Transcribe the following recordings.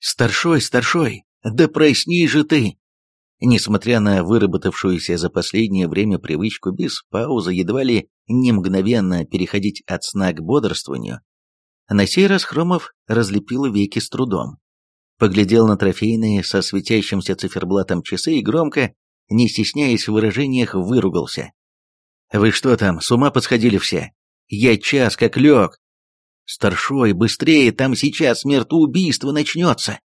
«Старшой, старшой, да проясни же ты!» Несмотря на выработавшуюся за последнее время привычку без паузы едва ли не мгновенно переходить от сна к бодрствованию, на сей раз Хромов разлепил веки с трудом. Поглядел на трофейные со светящимся циферблатом часы и громко, не стесняясь в выражениях, выругался. «Вы что там, с ума подходили все? Я час как лег, Старшой, быстрее, там сейчас смертоубийство начнется!»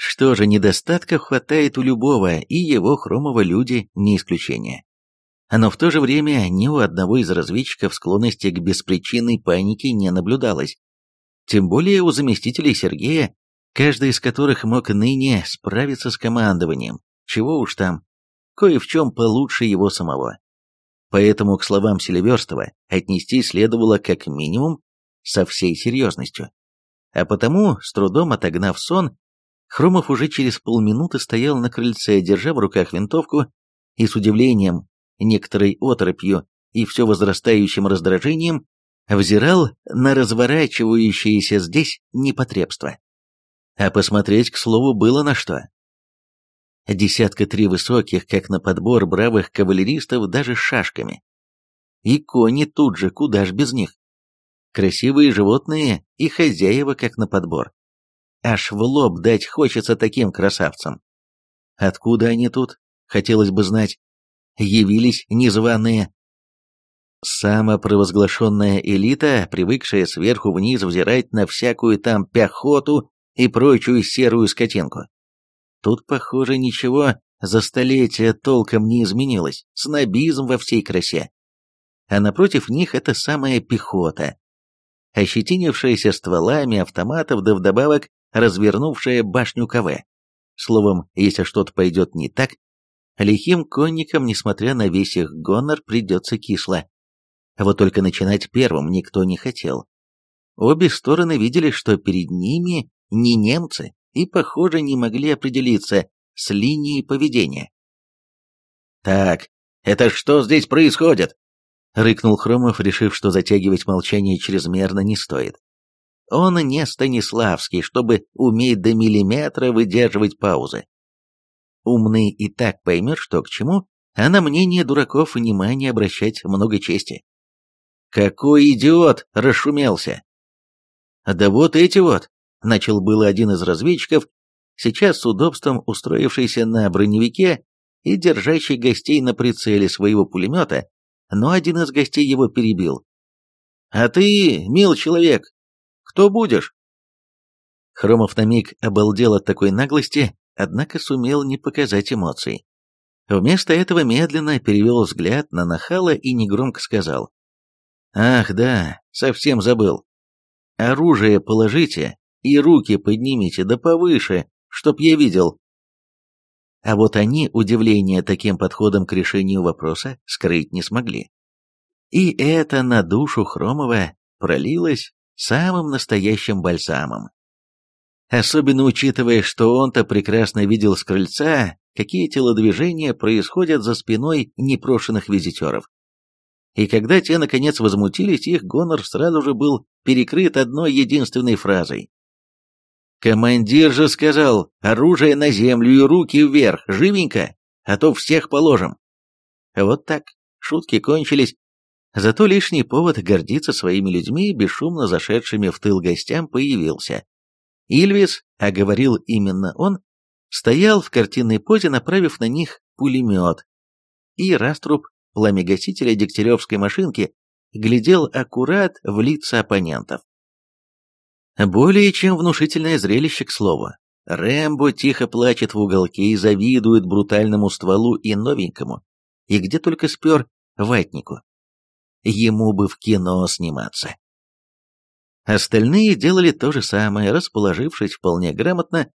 Что же, недостатка хватает у любого, и его хромого люди не исключение. Но в то же время ни у одного из разведчиков склонности к беспричинной панике не наблюдалось. Тем более у заместителей Сергея, каждый из которых мог ныне справиться с командованием, чего уж там, кое в чем получше его самого. Поэтому к словам Селиверстова отнести следовало как минимум со всей серьезностью. А потому, с трудом отогнав сон, Хромов уже через полминуты стоял на крыльце, держа в руках винтовку и с удивлением, некоторой оторопью и все возрастающим раздражением взирал на разворачивающееся здесь непотребство. А посмотреть, к слову, было на что. Десятка три высоких, как на подбор бравых кавалеристов даже с шашками. И кони тут же, куда ж без них. Красивые животные и хозяева, как на подбор. Аж в лоб дать хочется таким красавцам. Откуда они тут? Хотелось бы знать. Явились незваные. Самопровозглашенная элита, привыкшая сверху вниз взирать на всякую там пехоту и прочую серую скотинку Тут, похоже, ничего за столетия толком не изменилось, снобизм во всей красе. А напротив них это самая пехота, ощетинившаяся стволами автоматов да вдобавок развернувшая башню КВ. Словом, если что-то пойдет не так, лихим конникам, несмотря на весь их гонор, придется кисло. Вот только начинать первым никто не хотел. Обе стороны видели, что перед ними не немцы, и, похоже, не могли определиться с линией поведения. «Так, это что здесь происходит?» — рыкнул Хромов, решив, что затягивать молчание чрезмерно не стоит. Он не Станиславский, чтобы уметь до миллиметра выдерживать паузы. Умный и так поймет, что к чему, а на мнение дураков внимание обращать много чести. «Какой идиот!» — расшумелся. «Да вот эти вот!» Начал было один из разведчиков, сейчас с удобством устроившийся на броневике и держащий гостей на прицеле своего пулемета, но один из гостей его перебил. «А ты, мил человек, кто будешь?» Хромов на миг обалдел от такой наглости, однако сумел не показать эмоций. Вместо этого медленно перевел взгляд на Нахала и негромко сказал. «Ах да, совсем забыл. Оружие положите и руки поднимите да повыше, чтоб я видел». А вот они удивление таким подходом к решению вопроса скрыть не смогли. И это на душу Хромова пролилось самым настоящим бальзамом. Особенно учитывая, что он-то прекрасно видел с крыльца, какие телодвижения происходят за спиной непрошенных визитеров. И когда те, наконец, возмутились, их гонор сразу же был перекрыт одной единственной фразой. Командир же сказал, оружие на землю и руки вверх, живенько, а то всех положим. Вот так, шутки кончились. Зато лишний повод гордиться своими людьми, бесшумно зашедшими в тыл гостям, появился. Ильвис, а говорил именно он, стоял в картинной позе, направив на них пулемет. И раструб пламегасителя дегтяревской машинки глядел аккурат в лица оппонентов. Более чем внушительное зрелище, к слову. Рэмбо тихо плачет в уголке и завидует брутальному стволу и новенькому, и где только спер ватнику. Ему бы в кино сниматься. Остальные делали то же самое, расположившись вполне грамотно,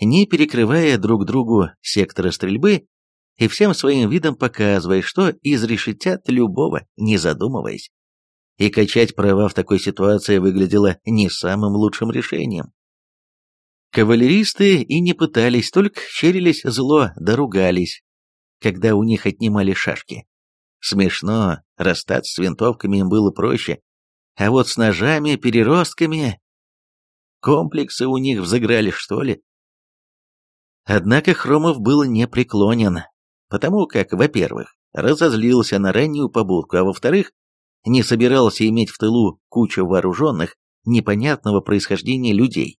не перекрывая друг другу сектора стрельбы и всем своим видом показывая, что изрешетят любого, не задумываясь и качать права в такой ситуации выглядело не самым лучшим решением. Кавалеристы и не пытались, только щерились зло, доругались, когда у них отнимали шашки. Смешно, расстаться с винтовками им было проще, а вот с ножами, переростками... Комплексы у них взыграли, что ли? Однако Хромов был непреклонен, потому как, во-первых, разозлился на раннюю побудку, а во-вторых, не собирался иметь в тылу кучу вооруженных, непонятного происхождения людей.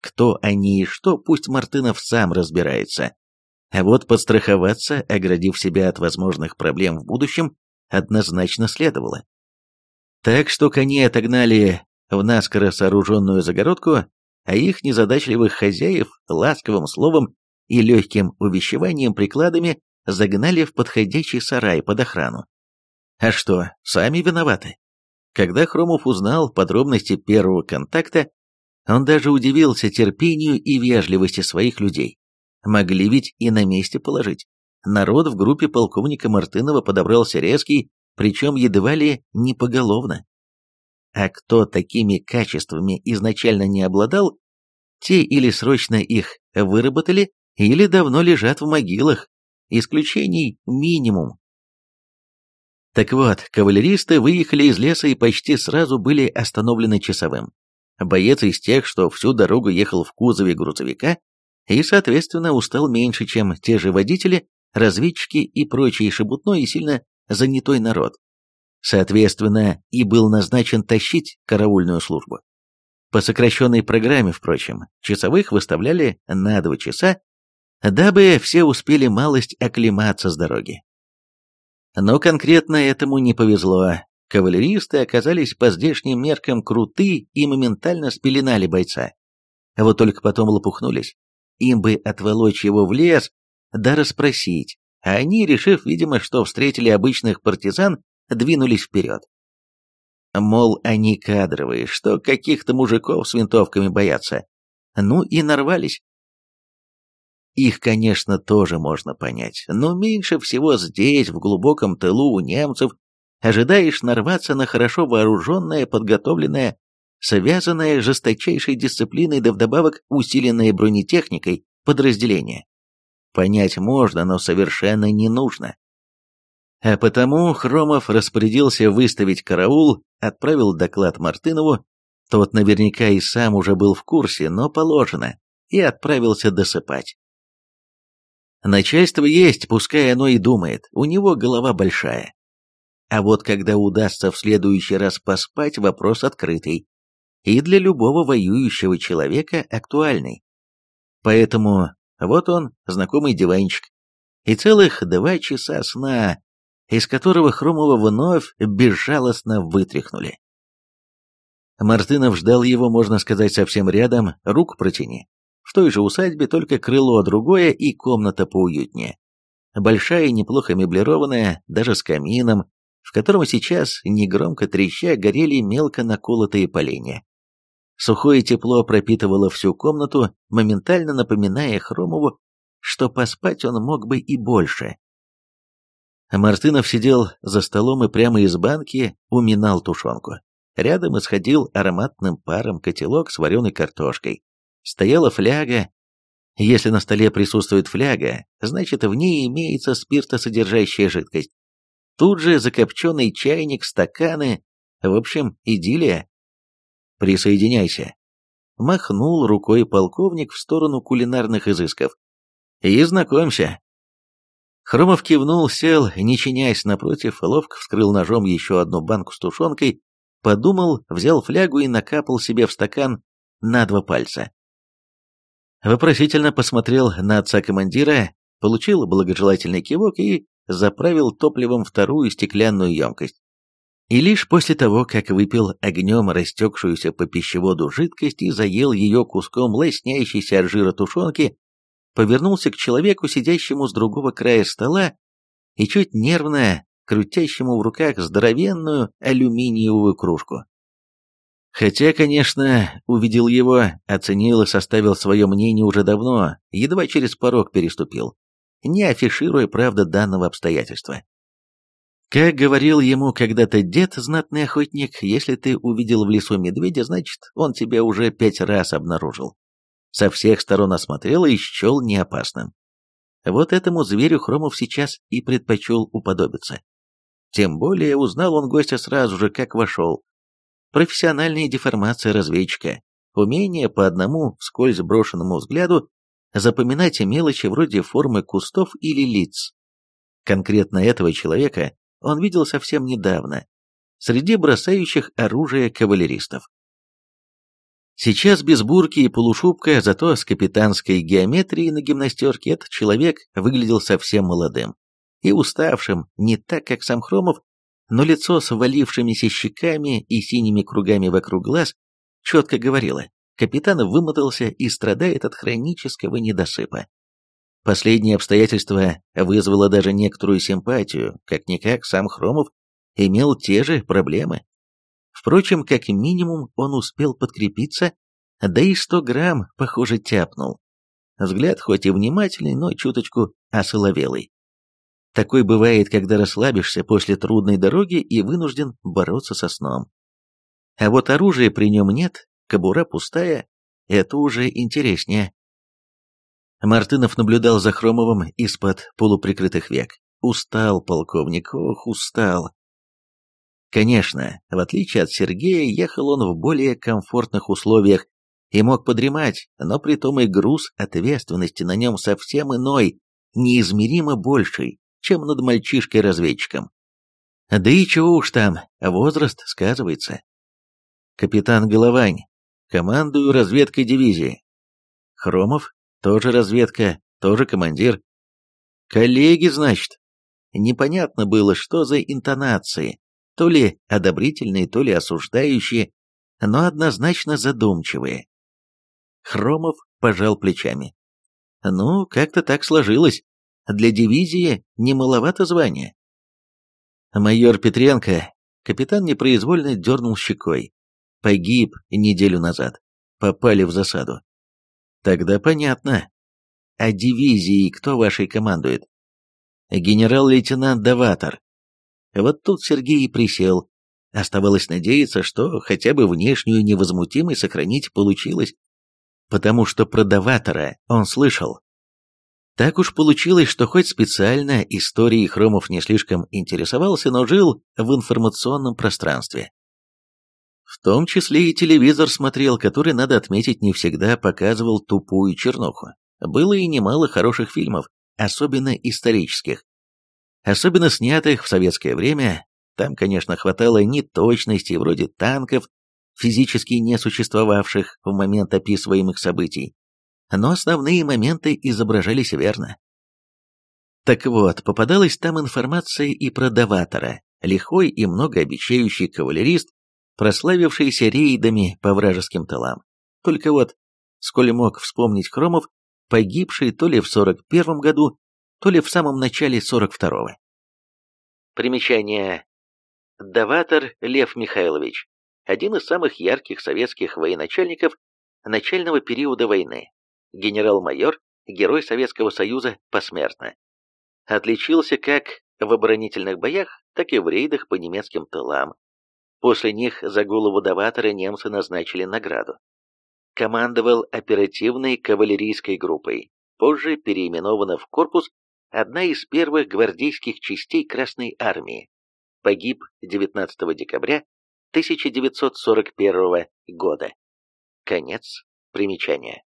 Кто они и что, пусть Мартынов сам разбирается. А вот подстраховаться, оградив себя от возможных проблем в будущем, однозначно следовало. Так что кони отогнали в наскоро сооруженную загородку, а их незадачливых хозяев ласковым словом и легким увещеванием прикладами загнали в подходящий сарай под охрану. А что, сами виноваты? Когда Хромов узнал подробности первого контакта, он даже удивился терпению и вежливости своих людей. Могли ведь и на месте положить. Народ в группе полковника Мартынова подобрался резкий, причем едва ли не поголовно. А кто такими качествами изначально не обладал, те или срочно их выработали, или давно лежат в могилах. Исключений минимум. Так вот, кавалеристы выехали из леса и почти сразу были остановлены часовым. Боец из тех, что всю дорогу ехал в кузове грузовика, и, соответственно, устал меньше, чем те же водители, разведчики и прочие шебутной и сильно занятой народ. Соответственно, и был назначен тащить караульную службу. По сокращенной программе, впрочем, часовых выставляли на два часа, дабы все успели малость оклематься с дороги. Но конкретно этому не повезло. Кавалеристы оказались по здешним меркам круты и моментально спеленали бойца. А вот только потом лопухнулись. Им бы отволочь его в лес, да расспросить. А они, решив, видимо, что встретили обычных партизан, двинулись вперед. Мол, они кадровые, что каких-то мужиков с винтовками боятся. Ну и нарвались. Их, конечно, тоже можно понять, но меньше всего здесь, в глубоком тылу у немцев, ожидаешь нарваться на хорошо вооруженное, подготовленное, связанное жесточайшей дисциплиной да вдобавок усиленное бронетехникой подразделение. Понять можно, но совершенно не нужно. А потому Хромов распорядился выставить караул, отправил доклад Мартынову, тот наверняка и сам уже был в курсе, но положено, и отправился досыпать. Начальство есть, пускай оно и думает, у него голова большая. А вот когда удастся в следующий раз поспать, вопрос открытый. И для любого воюющего человека актуальный. Поэтому вот он, знакомый диванчик. И целых два часа сна, из которого Хромова вновь безжалостно вытряхнули. Мартынов ждал его, можно сказать, совсем рядом, рук протяни. В той же усадьбе только крыло другое и комната поуютнее. Большая и неплохо меблированная, даже с камином, в котором сейчас, негромко треща, горели мелко наколотые поленья. Сухое тепло пропитывало всю комнату, моментально напоминая Хромову, что поспать он мог бы и больше. Мартынов сидел за столом и прямо из банки уминал тушенку. Рядом исходил ароматным паром котелок с вареной картошкой. Стояла фляга. Если на столе присутствует фляга, значит, в ней имеется спиртосодержащая жидкость. Тут же закопченный чайник, стаканы. В общем, идиллия. Присоединяйся. Махнул рукой полковник в сторону кулинарных изысков. И знакомься. Хромов кивнул, сел, не чинясь напротив, ловко вскрыл ножом еще одну банку с тушенкой, подумал, взял флягу и накапал себе в стакан на два пальца. Вопросительно посмотрел на отца командира, получил благожелательный кивок и заправил топливом вторую стеклянную емкость. И лишь после того, как выпил огнем растекшуюся по пищеводу жидкость и заел ее куском лоснящейся от жира тушенки, повернулся к человеку, сидящему с другого края стола и чуть нервно крутящему в руках здоровенную алюминиевую кружку. Хотя, конечно, увидел его, оценил и составил свое мнение уже давно, едва через порог переступил, не афишируя, правда, данного обстоятельства. Как говорил ему когда-то дед, знатный охотник, если ты увидел в лесу медведя, значит, он тебя уже пять раз обнаружил. Со всех сторон осмотрел и счел неопасным. Вот этому зверю Хромов сейчас и предпочел уподобиться. Тем более узнал он гостя сразу же, как вошел, профессиональная деформация разведчика, умение по одному вскользь брошенному взгляду запоминать мелочи вроде формы кустов или лиц. Конкретно этого человека он видел совсем недавно, среди бросающих оружие кавалеристов. Сейчас без бурки и полушубка, зато с капитанской геометрией на гимнастерке этот человек выглядел совсем молодым и уставшим, не так, как сам Хромов, но лицо с валившимися щеками и синими кругами вокруг глаз четко говорило, капитан вымотался и страдает от хронического недосыпа. Последнее обстоятельство вызвало даже некоторую симпатию, как-никак сам Хромов имел те же проблемы. Впрочем, как минимум он успел подкрепиться, да и сто грамм, похоже, тяпнул. Взгляд хоть и внимательный, но чуточку осоловелый. Такой бывает, когда расслабишься после трудной дороги и вынужден бороться со сном. А вот оружия при нем нет, кобура пустая, это уже интереснее. Мартынов наблюдал за Хромовым из-под полуприкрытых век. Устал полковник, ох, устал. Конечно, в отличие от Сергея, ехал он в более комфортных условиях и мог подремать, но при том и груз ответственности на нем совсем иной, неизмеримо больший чем над мальчишкой-разведчиком. Да и чего уж там, а возраст сказывается. Капитан Головань, командую разведкой дивизии. Хромов, тоже разведка, тоже командир. Коллеги, значит. Непонятно было, что за интонации, то ли одобрительные, то ли осуждающие, но однозначно задумчивые. Хромов пожал плечами. Ну, как-то так сложилось для дивизии немаловато звания. Майор Петренко, капитан непроизвольно дернул щекой. Погиб неделю назад. Попали в засаду. Тогда понятно. А дивизии кто вашей командует? Генерал-лейтенант Даватор. Вот тут Сергей и присел. Оставалось надеяться, что хотя бы внешнюю невозмутимость сохранить получилось, потому что про Даватора он слышал. Так уж получилось, что хоть специально историей Хромов не слишком интересовался, но жил в информационном пространстве. В том числе и телевизор смотрел, который, надо отметить, не всегда показывал тупую чернуху. Было и немало хороших фильмов, особенно исторических. Особенно снятых в советское время, там, конечно, хватало неточностей вроде танков, физически не существовавших в момент описываемых событий, но основные моменты изображались верно. Так вот, попадалась там информация и про Даватора, лихой и многообещающий кавалерист, прославившийся рейдами по вражеским талам. Только вот, сколь мог вспомнить Хромов, погибший то ли в 41 году, то ли в самом начале 42-го. Примечание. Даватор Лев Михайлович, один из самых ярких советских военачальников начального периода войны, генерал-майор, герой Советского Союза посмертно. Отличился как в оборонительных боях, так и в рейдах по немецким тылам. После них за голову Даватора немцы назначили награду. Командовал оперативной кавалерийской группой, позже переименована в корпус одна из первых гвардейских частей Красной Армии. Погиб 19 декабря 1941 года. Конец примечания.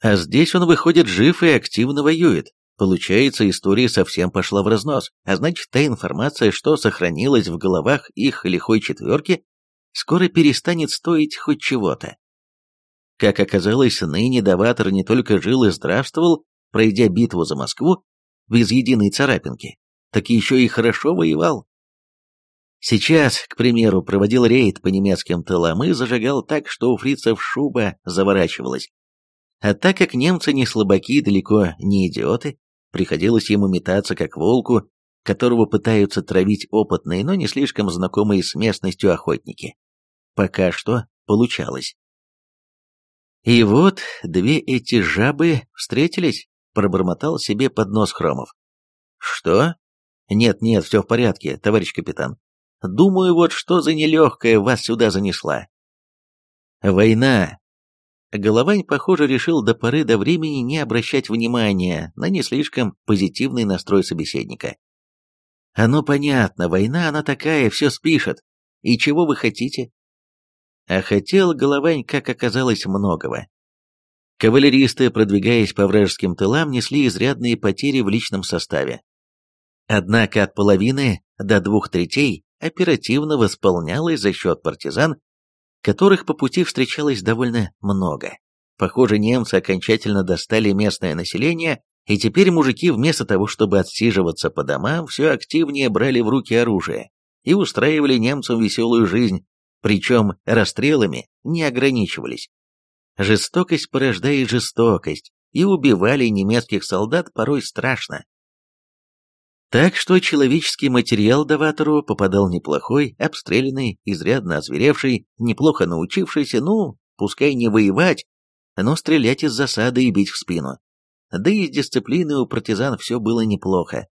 А здесь он выходит жив и активно воюет. Получается, история совсем пошла в разнос, а значит, та информация, что сохранилась в головах их лихой четверки, скоро перестанет стоить хоть чего-то. Как оказалось, ныне Даватор не только жил и здравствовал, пройдя битву за Москву, без единой царапинки, так еще и хорошо воевал. Сейчас, к примеру, проводил рейд по немецким тылам и зажигал так, что у фрицев шуба заворачивалась. А так как немцы не слабаки далеко не идиоты, приходилось ему метаться как волку, которого пытаются травить опытные, но не слишком знакомые с местностью охотники. Пока что получалось. «И вот две эти жабы встретились», — пробормотал себе под нос Хромов. «Что?» «Нет-нет, все в порядке, товарищ капитан. Думаю, вот что за нелегкая вас сюда занесла». «Война», Головань, похоже, решил до поры до времени не обращать внимания на не слишком позитивный настрой собеседника. «Оно понятно, война она такая, все спишет. И чего вы хотите?» А хотел Головань, как оказалось, многого. Кавалеристы, продвигаясь по вражеским тылам, несли изрядные потери в личном составе. Однако от половины до двух третей оперативно восполнялось за счет партизан которых по пути встречалось довольно много. Похоже, немцы окончательно достали местное население, и теперь мужики вместо того, чтобы отсиживаться по домам, все активнее брали в руки оружие и устраивали немцам веселую жизнь, причем расстрелами не ограничивались. Жестокость порождает жестокость, и убивали немецких солдат порой страшно, так что человеческий материал Даватору попадал неплохой, обстрелянный, изрядно озверевший, неплохо научившийся, ну, пускай не воевать, но стрелять из засады и бить в спину. Да и с дисциплиной у партизан все было неплохо.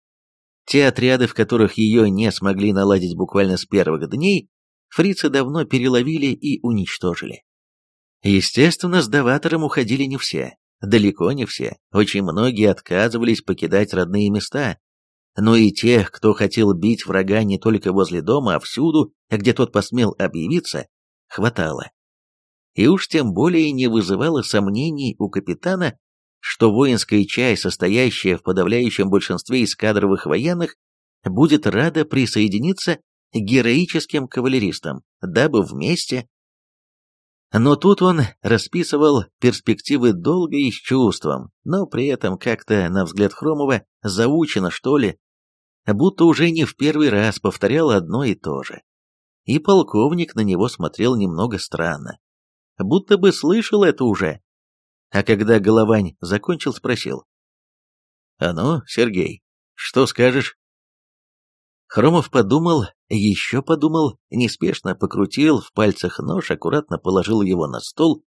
Те отряды, в которых ее не смогли наладить буквально с первых дней, фрицы давно переловили и уничтожили. Естественно, с Даватором уходили не все, далеко не все, очень многие отказывались покидать родные места, но и тех, кто хотел бить врага не только возле дома, а всюду, а где тот посмел объявиться, хватало. И уж тем более не вызывало сомнений у капитана, что воинская часть, состоящая в подавляющем большинстве из кадровых военных, будет рада присоединиться к героическим кавалеристам, дабы вместе... Но тут он расписывал перспективы долго и с чувством, но при этом как-то, на взгляд Хромова, заучено, что ли, будто уже не в первый раз повторял одно и то же. И полковник на него смотрел немного странно, будто бы слышал это уже. А когда Головань закончил, спросил. «А ну, Сергей, что скажешь?» Хромов подумал, еще подумал, неспешно покрутил в пальцах нож, аккуратно положил его на стол,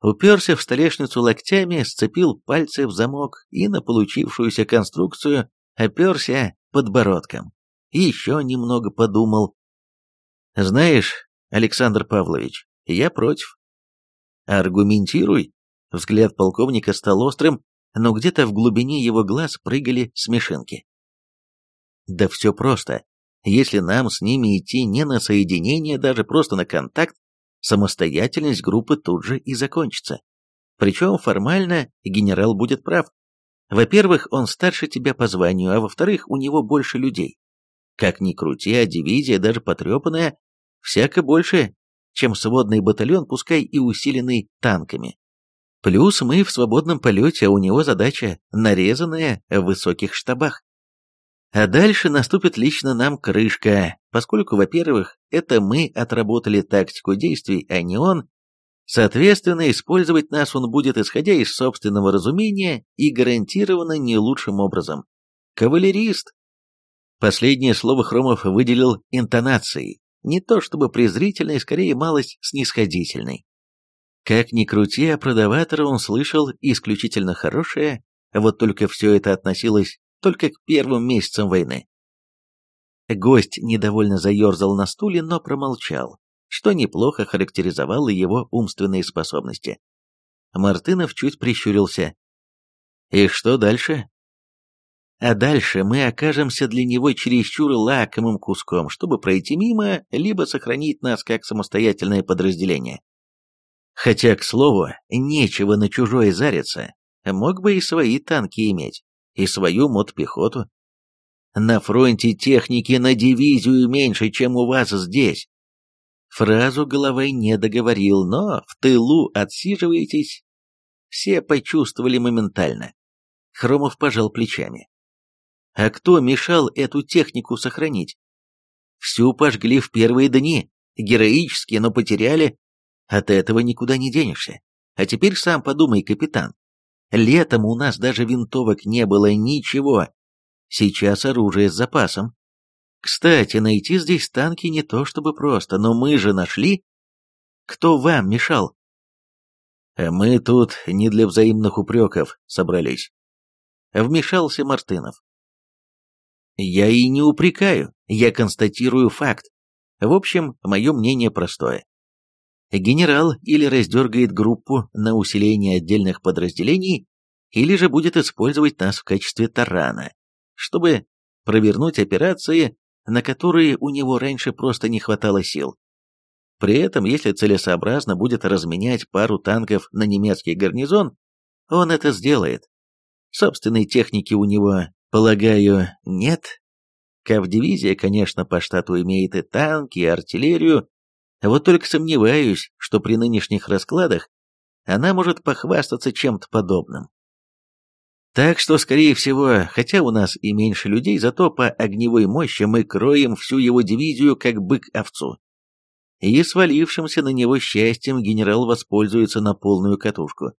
уперся в столешницу локтями, сцепил пальцы в замок и на получившуюся конструкцию оперся подбородком еще немного подумал. «Знаешь, Александр Павлович, я против». «Аргументируй». Взгляд полковника стал острым, но где-то в глубине его глаз прыгали смешинки. «Да все просто. Если нам с ними идти не на соединение, даже просто на контакт, самостоятельность группы тут же и закончится. Причем формально генерал будет прав. Во-первых, он старше тебя по званию, а во-вторых, у него больше людей. Как ни крути, а дивизия, даже потрепанная, всяко больше, чем сводный батальон, пускай и усиленный танками. Плюс мы в свободном полете, а у него задача нарезанная в высоких штабах. А дальше наступит лично нам крышка, поскольку, во-первых, это мы отработали тактику действий, а не он, Соответственно, использовать нас он будет, исходя из собственного разумения и гарантированно не лучшим образом. Кавалерист. Последнее слово Хромов выделил интонацией, не то чтобы презрительной, скорее малость снисходительной. Как ни крути, а о продаваторе он слышал исключительно хорошее, а вот только все это относилось только к первым месяцам войны. Гость недовольно заерзал на стуле, но промолчал что неплохо характеризовало его умственные способности. Мартынов чуть прищурился. «И что дальше?» А дальше мы окажемся для него чересчур лакомым куском, чтобы пройти мимо, либо сохранить нас как самостоятельное подразделение. Хотя, к слову, нечего на чужое зариться, мог бы и свои танки иметь, и свою мотпехоту. На фронте техники на дивизию меньше, чем у вас здесь. Фразу головой не договорил, но в тылу отсиживаетесь. Все почувствовали моментально. Хромов пожал плечами. А кто мешал эту технику сохранить? Всю пожгли в первые дни, героически, но потеряли. От этого никуда не денешься. А теперь сам подумай, капитан. Летом у нас даже винтовок не было ничего. Сейчас оружие с запасом. Кстати, найти здесь танки не то чтобы просто, но мы же нашли... Кто вам мешал? Э, мы тут не для взаимных упреков собрались. Вмешался Мартынов. Я и не упрекаю, я констатирую факт. В общем, мое мнение простое. Генерал или раздергает группу на усиление отдельных подразделений, или же будет использовать нас в качестве тарана, чтобы провернуть операции на которые у него раньше просто не хватало сил. При этом, если целесообразно будет разменять пару танков на немецкий гарнизон, он это сделает. Собственной техники у него, полагаю, нет. Кавдивизия, конечно, по штату имеет и танки, и артиллерию, а вот только сомневаюсь, что при нынешних раскладах она может похвастаться чем-то подобным. Так что, скорее всего, хотя у нас и меньше людей, зато по огневой мощи мы кроем всю его дивизию как бык овцу. И свалившимся на него счастьем генерал воспользуется на полную катушку.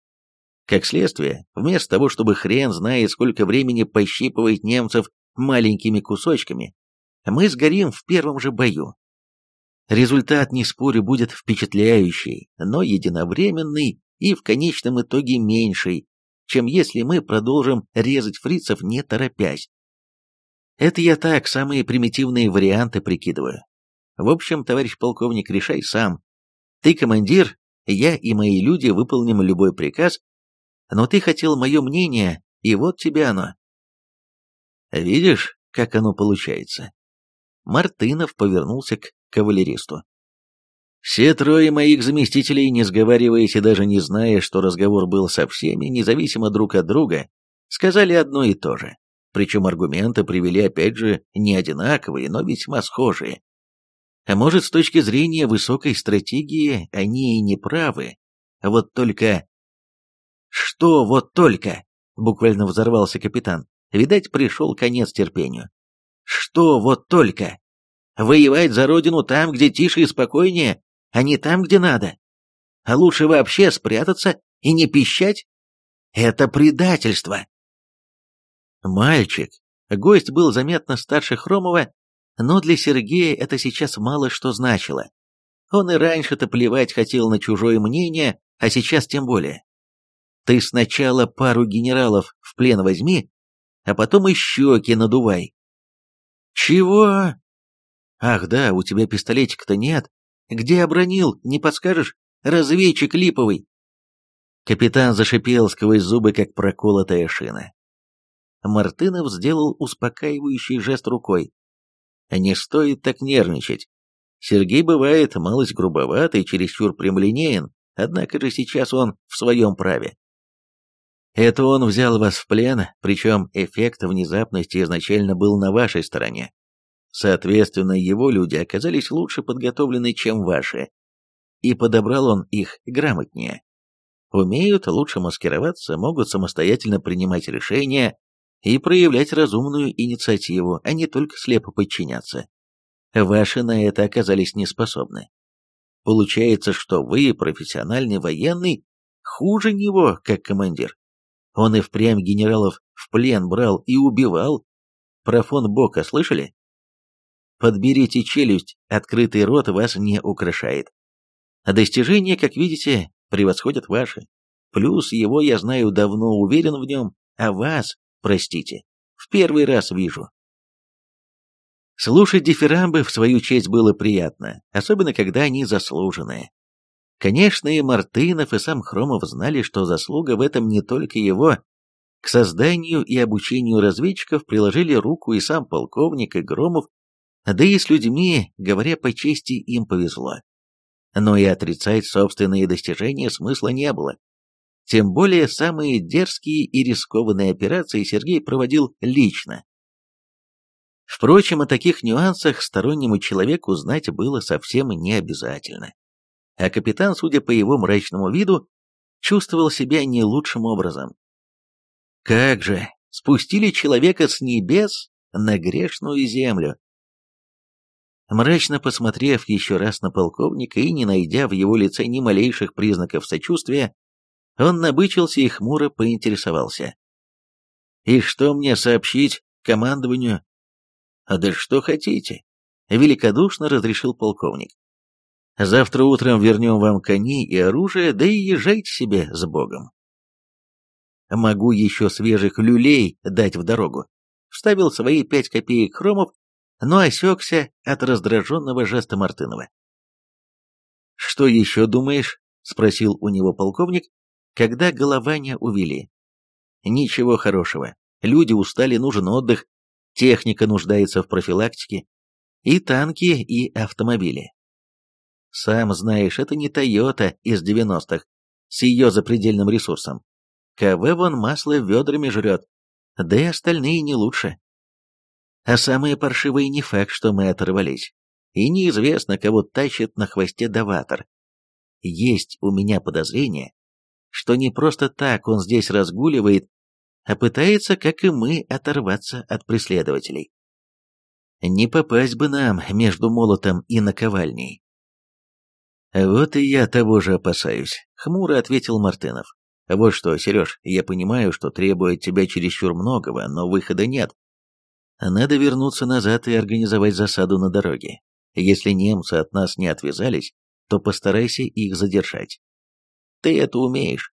Как следствие, вместо того, чтобы хрен знает сколько времени пощипывать немцев маленькими кусочками, мы сгорим в первом же бою. Результат, не спорю, будет впечатляющий, но единовременный и в конечном итоге меньший, чем если мы продолжим резать фрицев не торопясь. Это я так, самые примитивные варианты прикидываю. В общем, товарищ полковник, решай сам. Ты командир, я и мои люди выполним любой приказ, но ты хотел мое мнение, и вот тебе оно. Видишь, как оно получается? Мартынов повернулся к кавалеристу. Все трое моих заместителей, не сговариваясь и даже не зная, что разговор был со всеми, независимо друг от друга, сказали одно и то же. Причем аргументы привели опять же не одинаковые, но весьма схожие. А может, с точки зрения высокой стратегии они и не правы. Вот только... Что вот только? Буквально взорвался капитан. Видать, пришел конец терпению. Что вот только? Воевать за родину там, где тише и спокойнее, а не там, где надо. А лучше вообще спрятаться и не пищать. Это предательство. Мальчик. Гость был заметно старше Хромова, но для Сергея это сейчас мало что значило. Он и раньше-то плевать хотел на чужое мнение, а сейчас тем более. Ты сначала пару генералов в плен возьми, а потом и щеки надувай. Чего? Ах да, у тебя пистолетика-то нет, где обронил? Не подскажешь? Разведчик липовый. Капитан зашипел сквозь зубы как проколотая шина. Мартынов сделал успокаивающий жест рукой. Не стоит так нервничать. Сергей бывает малость грубоватый чересчур прямолинеен однако же сейчас он в своем праве это он взял вас в плен причем эффект внезапности изначально был на вашей стороне. Соответственно, его люди оказались лучше подготовлены, чем ваши. И подобрал он их грамотнее. Умеют лучше маскироваться, могут самостоятельно принимать решения и проявлять разумную инициативу, а не только слепо подчиняться. Ваши на это оказались неспособны. Получается, что вы, профессиональный военный, хуже него, как командир. Он и впрямь генералов в плен брал и убивал. Про фон Бока слышали? подберите челюсть, открытый рот вас не украшает. А Достижения, как видите, превосходят ваши. Плюс его я знаю давно, уверен в нем, а вас, простите, в первый раз вижу. Слушать дифирамбы в свою честь было приятно, особенно когда они заслуженные. Конечно, и Мартынов, и сам Хромов знали, что заслуга в этом не только его. К созданию и обучению разведчиков приложили руку и сам полковник, и Громов, да и с людьми, говоря по чести, им повезло. Но и отрицать собственные достижения смысла не было. Тем более самые дерзкие и рискованные операции Сергей проводил лично. Впрочем, о таких нюансах стороннему человеку знать было совсем не обязательно. А капитан, судя по его мрачному виду, чувствовал себя не лучшим образом. Как же, спустили человека с небес на грешную землю. Мрачно посмотрев еще раз на полковника и не найдя в его лице ни малейших признаков сочувствия, он набычился и хмуро поинтересовался. «И что мне сообщить командованию?» А «Да что хотите», — великодушно разрешил полковник. «Завтра утром вернем вам коней и оружие, да и езжайте себе с Богом». «Могу еще свежих люлей дать в дорогу», — вставил свои пять копеек Хромов, ну, а но осекся от раздраженного жеста Мартынова. «Что еще думаешь?» — спросил у него полковник, когда голования увели. «Ничего хорошего. Люди устали, нужен отдых, техника нуждается в профилактике, и танки, и автомобили. Сам знаешь, это не «Тойота» из девяностых, с ее запредельным ресурсом. КВ вон масло ведрами жрет, да и остальные не лучше. А самое паршивое не факт, что мы оторвались. И неизвестно, кого тащит на хвосте Даватор. Есть у меня подозрение, что не просто так он здесь разгуливает, а пытается, как и мы, оторваться от преследователей. Не попасть бы нам между молотом и наковальней. «Вот и я того же опасаюсь», — хмуро ответил Мартынов. «Вот что, Сереж, я понимаю, что требует тебя чересчур многого, но выхода нет. Надо вернуться назад и организовать засаду на дороге. Если немцы от нас не отвязались, то постарайся их задержать. Ты это умеешь.